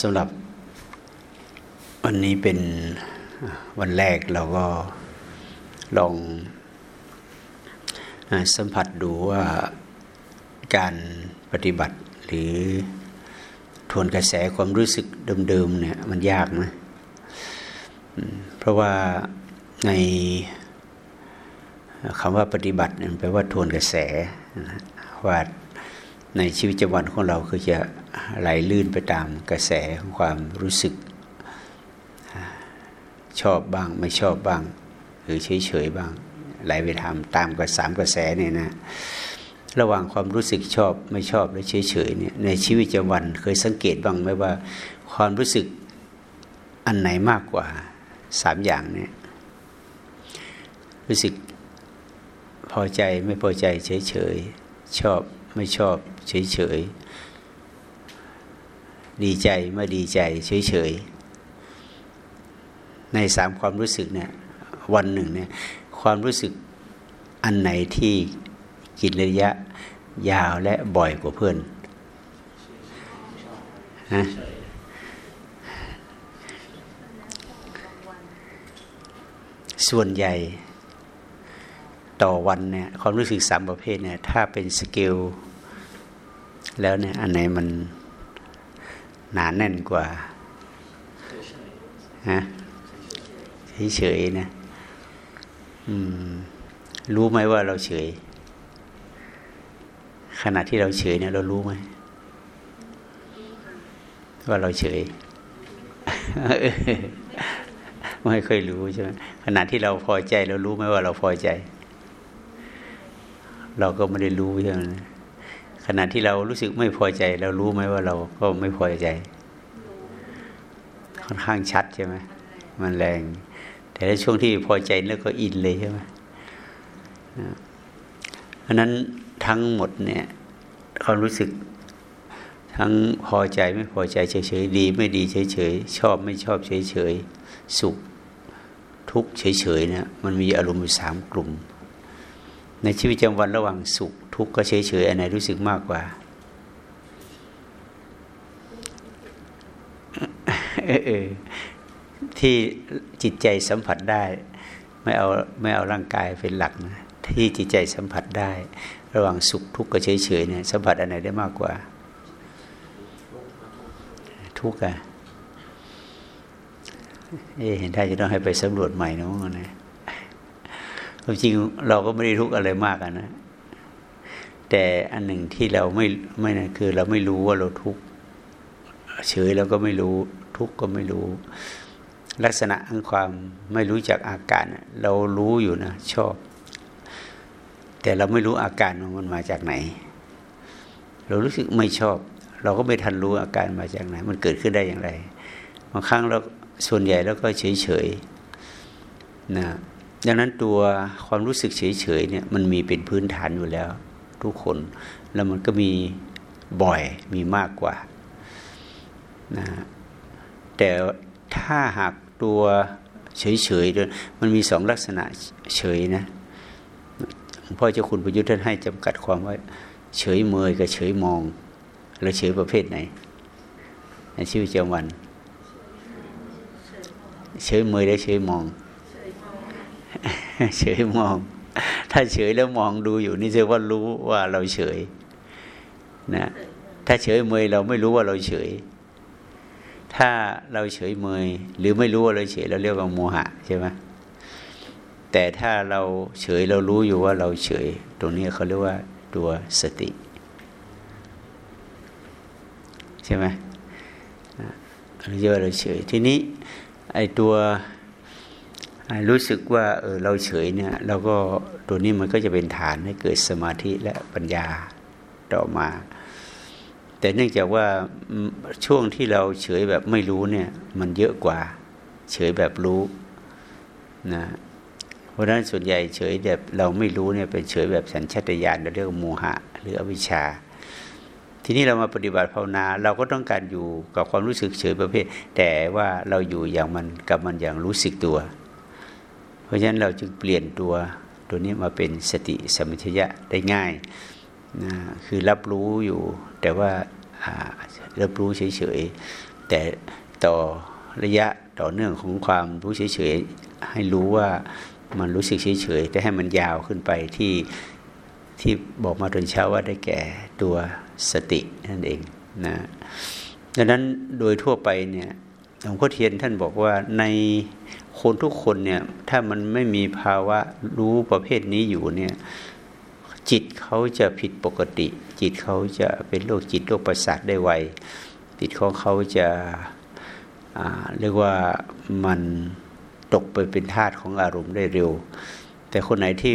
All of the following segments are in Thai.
สำหรับวันนี้เป็นวันแรกเราก็ลองสัมผัสดูว่าการปฏิบัติหรือทวนกระแสความรู้สึกเดิมๆเนี่ยมันยากนะเพราะว่าในคำว่าปฏิบัติเนี่ยแปลว่าทวนกระแสว่า ในชีวิตประจำวันของเราคือจะไหลลื่นไปตามกระแสของความรู้สึก ชอบบ้างไม่ชอบบ้าง หรือเฉยเฉยบ้าง ไหลไปทำตามกับสามกระแสเนี่ยนะระหว่างความรู้สึกชอบไม่ชอบและเฉยเฉยเนี่ยในชีวิตประจำวันเคยสังเกตบ้างไหมว่า ความรู้สึกอันไหนมากกว่าสามอย่างเนี่ยรู้สึกพอใจไม่พอใจเฉยเฉยชอบ ไม่ชอบ เฉยเฉยดีใจไม่ดีใจ เฉยเฉยในสามความรู้สึกเนี่ยวันหนึ่งเนี่ยความรู้สึกอันไหนที่กินระยะยาวและบ่อยกว่าเพื่อนฮะส่วนใหญ่ต่อวันเนี่ยความรู้สึกสามประเภทเนี่ยถ้าเป็นสเกล แล้วเนี่ย อันไหนมันหนาแน่นกว่าฮะเฉยๆนะรู้ไหมว่าเราเฉย ขณะที่เราเฉยเนี่ย เรารู้ไหมว่าเราเฉยไม่เคยรู้ใช่ไหมขณะที่เราพอใจ เรารู้ไหมว่าเราพอใจ เราก็ไม่ได้รู้ใช่ไหม ขณะที่เรารู้สึกไม่พอใจ เรารู้ไหมว่าเราก็ไม่พอใจ ค่อนข้างชัดใช่ไหมมันแรง แต่ในช่วงที่พอใจแล้วก็อินเลยใช่ไหมเพราะนั้นทั้งหมดเนี่ยความรู้สึกทั้งพอใจไม่พอใจเฉยๆดี ไม่ดีเฉยๆชอบไม่ชอบเฉยๆสุขทุกข์เฉยๆเนี่ยมันมีอารมณ์อยู่สามกลุ่ม ในชีวิตประจำวันระหว่างสุข ทุกข์ก็เฉยๆอันไหนรู้สึกมากกว่าเออที่จิตใจสัมผัสได้ ไม่เอาไม่เอาร่างกายเป็นหลักนะที่จิตใจสัมผัสได้ ระหว่างสุขทุกข์ก็เฉยๆเนี่ยสัมผัสอันไหนได้มากกว่า ทุกข์อะเอ๊เห็นท่าจะต้องให้ไปสำรวจใหม่นะมั้งนะความจริงเราก็ไม่ได้ทุกข์อะไรมากนะ แต่อันหนึ่งที่เราไม่ไม่นะคือเราไม่รู้ว่าเราทุกข์เฉยเราก็ไม่รู้ ทุกข์ก็ไม่รู้ ลักษณะของความไม่รู้จักอาการเรารู้อยู่นะชอบ แต่เราไม่รู้อาการมันมาจากไหน เรารู้สึกไม่ชอบ เราก็ไม่ทันรู้อาการมาจากไหน มันเกิดขึ้นได้อย่างไรบางครั้งเราส่วนใหญ่แล้วก็เฉยเฉยนะดังนั้นตัวความรู้สึกเฉยเฉยเนี่ยมันมีเป็นพื้นฐานอยู่แล้ว ทุกคน แล้วมันก็มีบ่อยมีมากกว่านะแต่ถ้าหากตัวเฉยเฉยด้วยมันมีสองลักษณะเฉยนะพ่อเจ้าคุณประยุทธ์ท่านให้จำกัดความว่า เฉยเมยกับเฉยมอง แล้วเฉยประเภทไหนในชีวิตประจำวัน เฉยเมยได้เฉยมอง เฉยมอง ถ้าเฉยแล้วมองดูอยู่นี่เรียกว่ารู้ว่าเราเฉยนะถ้าเฉยเมยเราไม่รู้ว่าเราเฉย ถ้าเราเฉยเมย หรือไม่รู้ว่าเราเฉยเราเรียกว่าโมหะใช่ไหมแต่ถ้าเราเฉยเรารู้อยู่ว่าเราเฉย ตรงนี้เขาเรียกว่าตัวสติ ใช่ไหมเรียกว่าเราเฉยทีนี้ไอตัว รู้สึกว่าเออเราเฉยเนี่ยเราก็ตัวนี้มันก็จะเป็นฐานให้เกิดสมาธิและปัญญาต่อมา แต่เนื่องจากว่าช่วงที่เราเฉยแบบไม่รู้เนี่ยมันเยอะกว่า เฉยแบบรู้นะเพราะฉะนั้นส่วนใหญ่เฉยแบบเราไม่รู้เนี่ยเป็นเฉยแบบสัญชาตญาณเราเรียกว่าโมหะ หรืออวิชชา ทีนี้เรามาปฏิบัติภาวนา เราก็ต้องการอยู่กับความรู้สึกเฉยประเภท แต่ว่าเราอยู่อย่างมันกับมันอย่างรู้สึกตัว เพราะฉะนั้นเราจึงเปลี่ยนตัวตัวนี้มาเป็นสติสมัชยะได้ง่ายนะคือรับรู้อยู่ แต่ว่ารับรู้เฉยๆแต่ต่อระยะต่อเนื่องของความรู้เฉยๆให้รู้ว่ามันรู้สึกเฉยๆแต่ให้มันยาวขึ้นไปที่ที่บอกมาตอนเช้าว่าได้แก่ตัวสตินั่นเองนะดังนั้นโดยทั่วไปเนี่ย หลวงพ่อเทียนท่านบอกว่าในคนทุกคนเนี่ยถ้ามันไม่มีภาวะรู้ประเภทนี้อยู่เนี่ยจิตเขาจะผิดปกติ จิตเขาจะเป็นโรคจิตโรคประสาทได้ไวจิตของเขาจะเรียกว่ามันตกไปเป็นธาตุของอารมณ์ได้เร็ว แต่คนไหนที่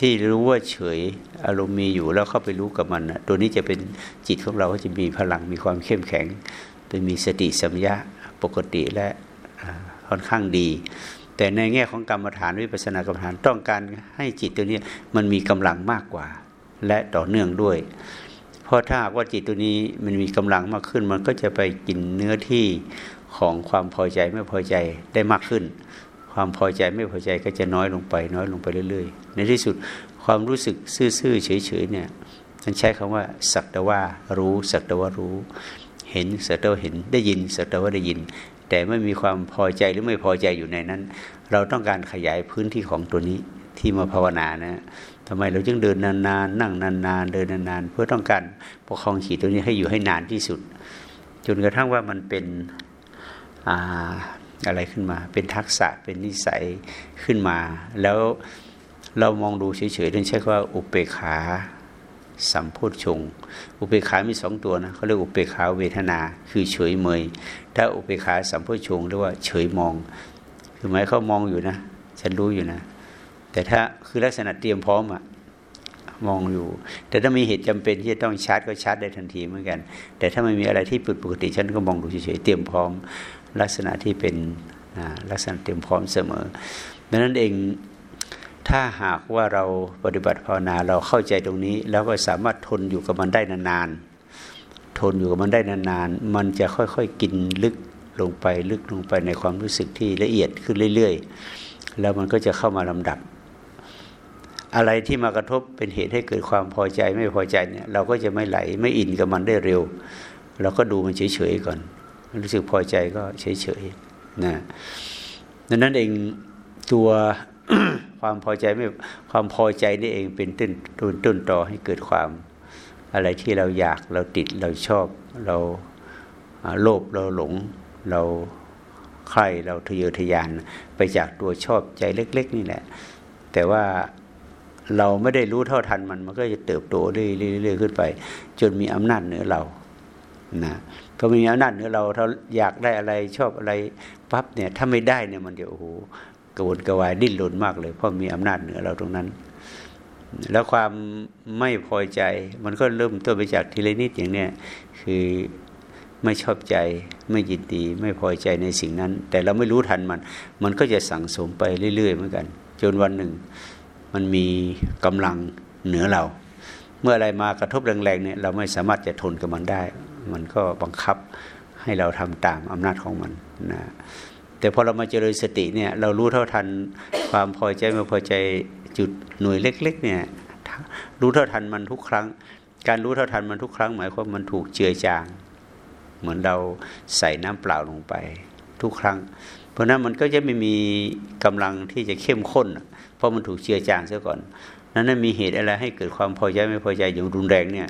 ที่รู้ว่าเฉยอารมณ์มีอยู่แล้วเข้าไปรู้กับมันตัวนี้จะเป็นจิตของเราก็จะมีพลังมีความเข้มแข็งโดยมีสติสัมยา ปกติและค่อนข้างดี แต่ในแง่ของกรรมฐานวิปัสสนากรรมฐานต้องการให้จิตตัวนี้มันมีกำลังมากกว่า และต่อเนื่องด้วย เพราะถ้าว่าจิตตัวนี้มันมีกำลังมากขึ้น มันก็จะไปกินเนื้อที่ของความพอใจไม่พอใจได้มากขึ้น ความพอใจไม่พอใจก็จะน้อยลงไป น้อยลงไปเรื่อย ๆ ในที่สุดความรู้สึกซื่อๆเฉยๆเนี่ยมันใช้คำว่าสักแต่ว่ารู้สักแต่ว่ารู้ เห็นสักแต่ว่าเห็นได้ยินสักแต่ว่าได้ยิน แต่ไม่มีความพอใจหรือไม่พอใจอยู่ในนั้น เราต้องการขยายพื้นที่ของตัวนี้ที่มาภาวนานะทำไมเราจึงเดินนานๆ นั่งนานๆ เดินนานๆ เพื่อต้องการประคองขีดตัวนี้ให้อยู่ให้นานที่สุด จนกระทั่งว่ามันเป็นอะไรขึ้นมา เป็นทักษะเป็นนิสัยขึ้นมา แล้วเรามองดูเฉยๆนั่นใช้ว่าอุเปขา สัมโพชงอุเปขามีสองตัวนะเขาเรียกอุเปขาเวทนา คือเฉยเมย ถ้าอุเปขาสัมโพชงเรียกว่าเฉยมอง คือหมายเขามองอยู่นะ ฉันรู้อยู่นะ แต่ถ้าคือลักษณะเตรียมพร้อมอะมองอยู่ แต่ถ้ามีเหตุจำเป็นที่จะต้องชาร์จก็ชาร์จได้ทันทีเหมือนกัน แต่ถ้าไม่มีอะไรที่ผิดปกติฉันก็มองดูเฉยๆเตรียมพร้อม ลักษณะที่เป็นลักษณะเตรียมพร้อมเสมอดังนั้นเอง ถ้าหากว่าเราปฏิบัติภาวนาเราเข้าใจตรงนี้ แล้วก็สามารถทนอยู่กับมันได้นานๆทนอยู่กับมันได้นานๆมันจะค่อยๆกินลึกลงไปลึกลงไปในความรู้สึกที่ละเอียดขึ้นเรื่อย ๆ แล้วมันก็จะเข้ามาลำดับ อะไรที่มากระทบเป็นเหตุให้เกิดความพอใจไม่พอใจเนี่ยเราก็จะไม่ไหลไม่อินกับมันได้เร็ว เราก็ดูมันเฉยๆก่อน รู้สึกพอใจก็เฉยๆนะดังนั้นเองตัว ความพอใจไม่ความพอใจนี่เองเป็นต้นต้นต้นต่อให้เกิดความ อะไรที่เราอยากเราติดเราชอบเราโลภเราหลงเราใครเราทะเยอทะยานไปจากตัวชอบใจเล็ก ๆ นี่แหละ แต่ว่าเราไม่ได้รู้เท่าทันมันมันก็จะเติบโตเรื่อยๆขึ้นไป จนมีอำนาจเหนือเรานะพอมีอำนาจเหนือเราถ้าอยากได้อะไรชอบอะไรปั๊บเนี่ยถ้าไม่ได้เนี่ยมันเดี๋ยวโอ้โห กระวนกระวายดิ้นรนมากเลย เพราะมีอำนาจเหนือเราตรงนั้น แล้วความไม่พอใจมันก็เริ่มต้นไปจากทีละนิดอย่างเนี้ยคือไม่ชอบใจไม่ยินดี ไม่พอใจในสิ่งนั้น แต่เราไม่รู้ทันมัน มันก็จะสั่งสมไปเรื่อย ๆ เหมือนกัน จนวันหนึ่ง มันมีกำลังเหนือเรา เมื่ออะไรมากระทบแรงๆเนี่ยเราไม่สามารถจะทนกับมันได้ มันก็บังคับให้เราทำตามอำนาจของมันนะ แต่พอเรามาเจริญสติเนี่ยเรารู้เท่าทันความพอใจไม่พอใจจุดหน่วยเล็ก ๆ เนี่ยรู้เท่าทันมันทุกครั้ง การรู้เท่าทันมันทุกครั้ง หมายความมันถูกเจือจาง เหมือนเราใส่น้ำเปล่าลงไป ทุกครั้ง เพราะนั้นมันก็จะไม่มีกำลังที่จะเข้มข้น เพราะมันถูกเจือจางเสียก่อน นั้นมีเหตุอะไรให้เกิดความพอใจไม่พอใจอย่างรุนแรงเนี่ย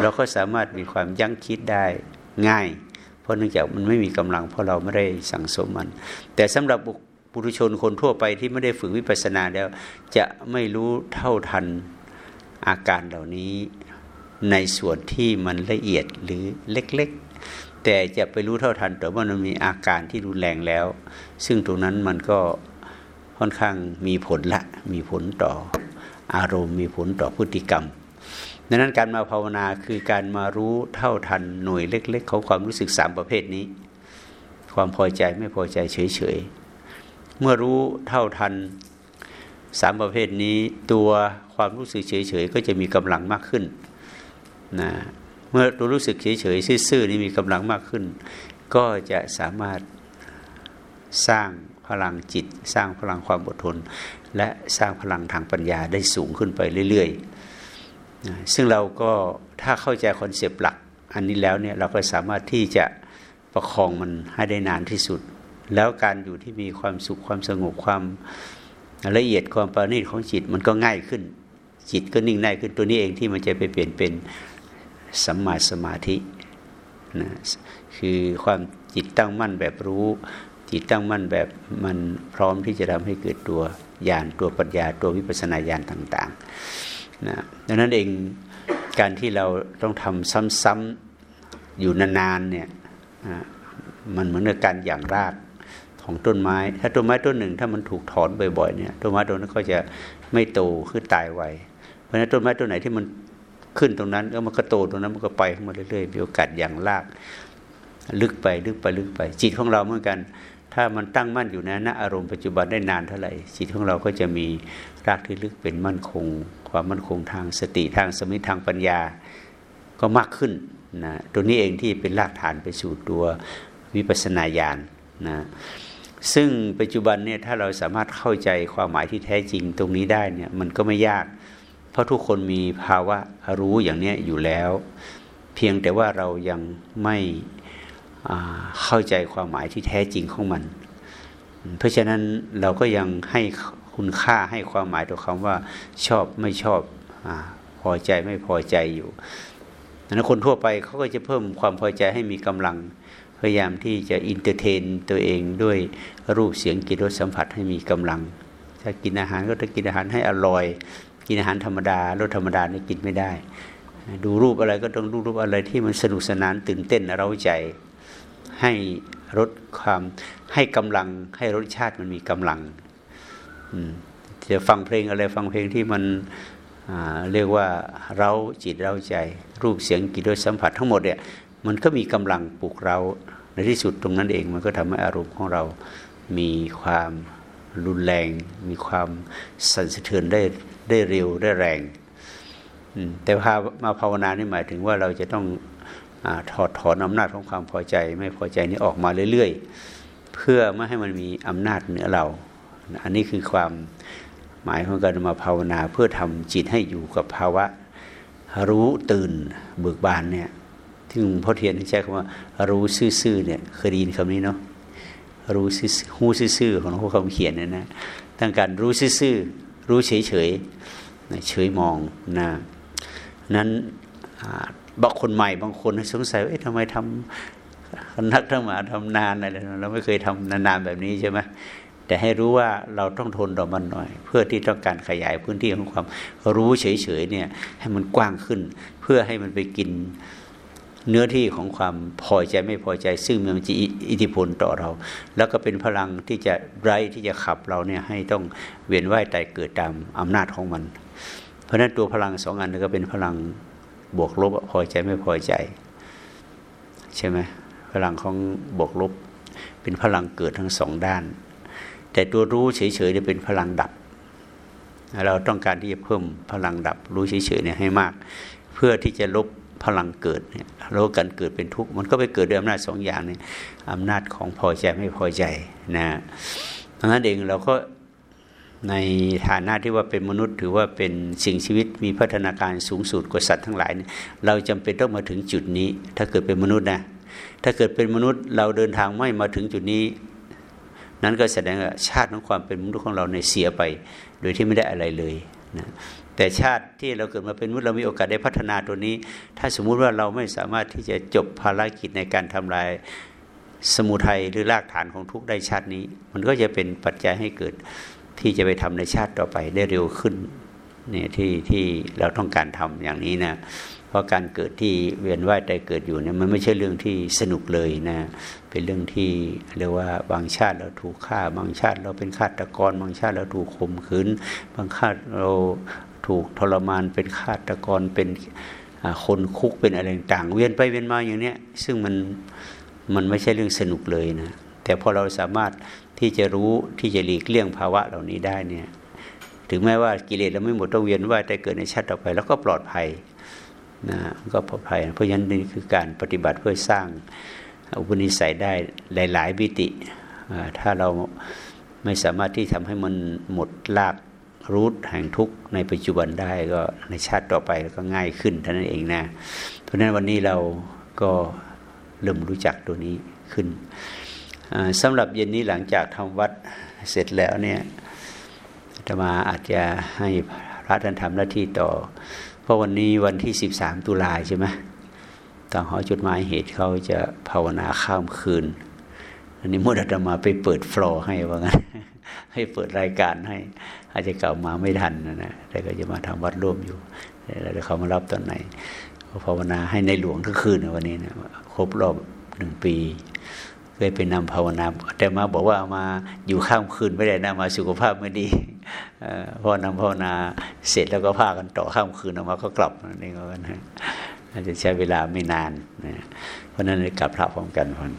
เราก็สามารถมีความยั้งคิดได้ง่าย เพราะเนื่องจากมันไม่มีกำลังเพราะเราไม่ได้สั่งสมมัน แต่สำหรับบุรุชนคนทั่วไปที่ไม่ได้ฝึกวิปัสสนาแล้ว จะไม่รู้เท่าทันอาการเหล่านี้ในส่วนที่มันละเอียดหรือเล็กๆ แต่จะไปรู้เท่าทันแต่ว่ามันมีอาการที่รุนแรงแล้ว ซึ่งตรงนั้นมันก็ค่อนข้างมีผลละ มีผลต่ออารมณ์ มีผลต่อพฤติกรรม ดังนั้นการมาภาวนาคือการมารู้เท่าทันหน่วยเล็ก ๆ ของความรู้สึกสามประเภทนี้ ความพอใจไม่พอใจเฉยๆเมื่อรู้เท่าทันสามประเภทนี้ ตัวความรู้สึกเฉยๆก็จะมีกำลังมากขึ้นนะเมื่อตัวรู้สึกเฉยๆซื่อๆนี้มีกำลังมากขึ้น ก็จะสามารถสร้างพลังจิต สร้างพลังความอดทน และสร้างพลังทางปัญญาได้สูงขึ้นไปเรื่อย ๆ ซึ่งเราก็ถ้าเข้าใจคอนเซปต์หลัก อันนี้แล้วเนี่ยเราก็สามารถที่จะประคองมันให้ได้นานที่สุด แล้วการอยู่ที่มีความสุขความสงบความละเอียดความประณีตของจิตมันก็ง่ายขึ้น จิตก็นิ่งได้ขึ้นตัวนี้เองที่มันจะไปเปลี่ยนเป็นสัมมาสมาธินะคือความจิตตั้งมั่นแบบรู้ จิตตั้งมั่นแบบมันพร้อมที่จะทำให้เกิดตัวญาณตัวปัญญาตัววิปัสนาญาณต่าง ๆ นะดังนั้นเองการที่เราต้องทำซ้ำๆอยู่นานๆเนี่ยมันเหมือนกับการอย่างรากของต้นไม้ ถ้าต้นไม้ต้นหนึ่ง ถ้ามันถูกถอนบ่อยๆเนี่ยต้นไม้ต้นนั้นก็จะไม่โตคือตายไวเพราะฉะนั้นต้นไม้ต้นไหนที่มันขึ้นตรงนั้นแล้วมันก็โตตรงนั้นมันก็ไปขึ้นมาเรื่อยๆมีโอกาสอย่างราก ลึกไปลึกไปลึกไป จิตของเราเหมือนกัน ถ้ามันตั้งมั่นอยู่ในณอารมณ์ปัจจุบันได้นานเท่าไหร่ จิตของเราก็จะมีรากที่ลึกเป็นมั่นคง ความมั่นคงทางสติทางสมิทางปัญญาก็มากขึ้นนะตัวนี้เองที่เป็นรากฐานไปสู่ตัววิปัสสนาญาณนะซึ่งปัจจุบันเนี่ยถ้าเราสามารถเข้าใจความหมายที่แท้จริงตรงนี้ได้เนี่ยมันก็ไม่ยาก เพราะทุกคนมีภาวะรู้อย่างนี้อยู่แล้ว เพียงแต่ว่าเรายังไม่เข้าใจความหมายที่แท้จริงของมัน เพราะฉะนั้นเราก็ยังให้ คุณค่าให้ความหมายต่อคำว่าชอบไม่ชอบอพอใจไม่พอใจอยู่ดังนั้นคนทั่วไปเขาก็จะเพิ่มความพอใจให้มีกำลัง พยายามที่จะ entertain ตัวเองด้วยรูปเสียงกลิ่นรสสัมผัสให้มีกำลัง ถ้ากินอาหารก็ต้องกินอาหารให้อร่อย กินอาหารธรรมดารสธรรมดานี่กินไม่ได้ ดูรูปอะไรก็ต้องดูรูปอะไรที่มันสนุกสนานตื่นเต้นเร้าใจให้รสความให้กำลังให้รสชาติมันมีกำลัง จะฟังเพลงอะไรฟังเพลงที่มันเรียกว่าเราจิตเราใจ รูปเสียงกลิ่นรสสัมผัสทั้งหมดเนี่ยมันก็มีกำลังปลุกเราในที่สุดตรงนั้นเองมันก็ทำให้อารมณ์ของเรามีความรุนแรง มีความสั่นสะเทือนได้ได้เร็วได้แรง แต่พามาภาวนานี่หมายถึงว่าเราจะต้องอถอดถอนอำนาจของความพอใจ ไม่พอใจนี้ออกมาเรื่อย ๆ เพื่อไม่ให้มันมีอำนาจเหนือเรา อันนี้คือความหมายของการมาภาวนาเพื่อทำจิตให้อยู่กับภาวะรู้ตื่นเบิกบานเนี่ยที่หลวงพ่อเทียนใช้คำว่า รู้ซื่อๆเนี่ยเคยได้ยินคำนี้เนาะรู้ซื่อหูซื่อของหลวงพ่อคำเขียนเนี่ยนะตั้งการรู้ซื่อรู้เฉยๆเฉยมองนะนั้นบางคนใหม่บางคนสงสัยว่าทำไมทำนักธรรมาทำนานอะไรเราไม่เคยทำนานๆแบบนี้ใช่ไหม แต่ให้รู้ว่าเราต้องทนต่อมันหน่อย เพื่อที่ต้องการขยายพื้นที่ของความรู้เฉยๆเนี่ยให้มันกว้างขึ้น เพื่อให้มันไปกินเนื้อที่ของความพอใจไม่พอใจ ซึ่งมันจะอิทธิพลต่อเรา แล้วก็เป็นพลังที่จะไร้ที่จะขับเราเนี่ยให้ต้องเวียนว่ายตายเกิดตามอำนาจของมัน เพราะฉะนั้นตัวพลังสองอันนี้ก็เป็นพลังบวกลบพอใจไม่พอใจ ใช่ไหมพลังของบวกลบ เป็นพลังเกิดทั้งสองด้าน แต่ตัวรู้เฉยๆเนี่ยเป็นพลังดับ เราต้องการที่จะเพิ่มพลังดับ รู้เฉยๆเนี่ยให้มาก เพื่อที่จะลบพลังเกิดเนี่ยแล้วการเกิดเป็นทุกข์มันก็ไปเกิดด้วยอำนาจสองอย่างเนี่ยอำนาจของพอใจไม่พอใจนะดังนั้นเองเราก็ในฐานะที่ว่าเป็นมนุษย์ถือว่าเป็นสิ่งชีวิตมีพัฒนาการสูงสุดกว่าสัตว์ทั้งหลาย เราจำเป็นต้องมาถึงจุดนี้ ถ้าเกิดเป็นมนุษย์นะถ้าเกิดเป็นมนุษย์เราเดินทางไม่มาถึงจุดนี้ นั้นก็แสดงว่าชาติของความเป็นมนุษย์ของเราในเสียไป โดยที่ไม่ได้อะไรเลยนะแต่ชาติที่เราเกิดมาเป็นมนุษย์เรามีโอกาสได้พัฒนาตัวนี้ ถ้าสมมุติว่าเราไม่สามารถที่จะจบภารกิจในการทำลายสมุทัยหรือรากฐานของทุกได้ชาตินี้ มันก็จะเป็นปัจจัยให้เกิดที่จะไปทำในชาติต่อไปได้เร็วขึ้นเนี่ยที่ที่เราต้องการทำอย่างนี้นะเพราะการเกิดที่เวียนว่ายใจเกิดอยู่เนี่ยมันไม่ใช่เรื่องที่สนุกเลยนะ เป็นเรื่องที่เรียกว่าบางชาติเราถูกฆ่า บางชาติเราเป็นฆาตกร บางชาติเราถูกข่มขืน บางชาติเราถูกทรมานเป็นฆาตกรเป็นคนคุกเป็นอะไรต่างเวียนไปเวียนมาอย่างเนี้ยซึ่งมันมันไม่ใช่เรื่องสนุกเลยนะแต่พอเราสามารถที่จะรู้ที่จะหลีกเลี่ยงภาวะเหล่านี้ได้เนี่ยถึงแม้ว่ากิเลสเราไม่หมดต้องเวียนว่ายแต่เกิดในชาติต่อไป แล้วก็ปลอดภัยนะก็ปลอดภัย เพราะฉะนั้นนี่คือการปฏิบัติเพื่อสร้าง อุปนิสัยได้หลายๆวิติถ้าเราไม่สามารถที่ทำให้มันหมดลากรูทแห่งทุกข์ในปัจจุบันได้ก็ในชาติต่อไปก็ง่ายขึ้นเท่านั้นเองนะ เพราะฉะนั้นวันนี้เราก็เริ่มรู้จักตัวนี้ขึ้นสำหรับเย็นนี้หลังจากทำวัดเสร็จแล้วเนี่ยจะมาอาจจะให้พระท่านทำหน้าที่ต่อ เพราะวันนี้วันที่สิบสามตุลาใช่ไหม ทางหอจุดหมายเหตุเขาจะภาวนาข้ามคืน อันนี้มุดอาตมาไปเปิดฟลอร์ให้ว่างั้นให้เปิดรายการให้ อาจจะเก่ามาไม่ทันนะนะแต่ก็จะมาทำวัดร่วมอยู่แล้วเขามารับตอนไหนภาวนาให้ในหลวงทุกคืนวันนี้นะครบรอบหนึ่งปีเคยไปนำภาวนา แต่มาบอกว่ามาอยู่ข้ามคืนไม่ได้นะมาสุขภาพไม่ดีพอนำภาวนาเสร็จแล้วก็พากันต่อข้ามคืนออกมาก็กลับนี่ก็นะ อาจจะใช้เวลาไม่นานนะเพราะนั้นเลยกลับพระพร้อมกันพอน